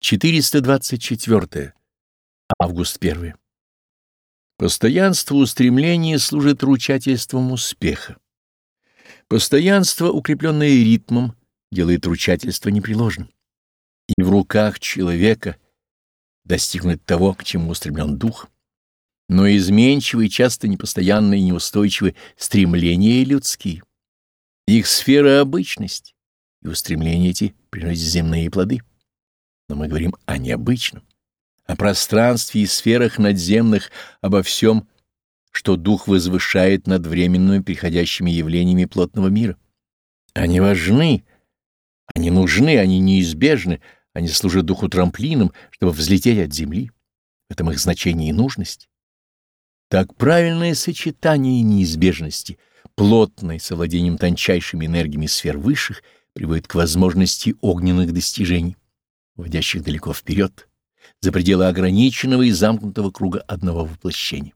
424. Август 1. Постоянство устремления служит ручательством успеха. Постоянство, укрепленное ритмом, делает ручательство непреложным. И в руках человека достигнуть того, к чему устремлен дух. Но изменчивые, часто непостоянные и неустойчивые стремления людские. Их сфера обычность, и устремления эти приносят земные плоды но мы говорим о необычном, о пространстве и сферах надземных, обо всем, что дух возвышает над временными приходящими явлениями плотного мира. Они важны, они нужны, они неизбежны, они служат духу трамплином, чтобы взлететь от земли. В этом их значение и нужность. Так правильное сочетание неизбежности, плотное совладением тончайшими энергиями сфер высших, приводит к возможности огненных достижений уводящих далеко вперед, за пределы ограниченного и замкнутого круга одного воплощения.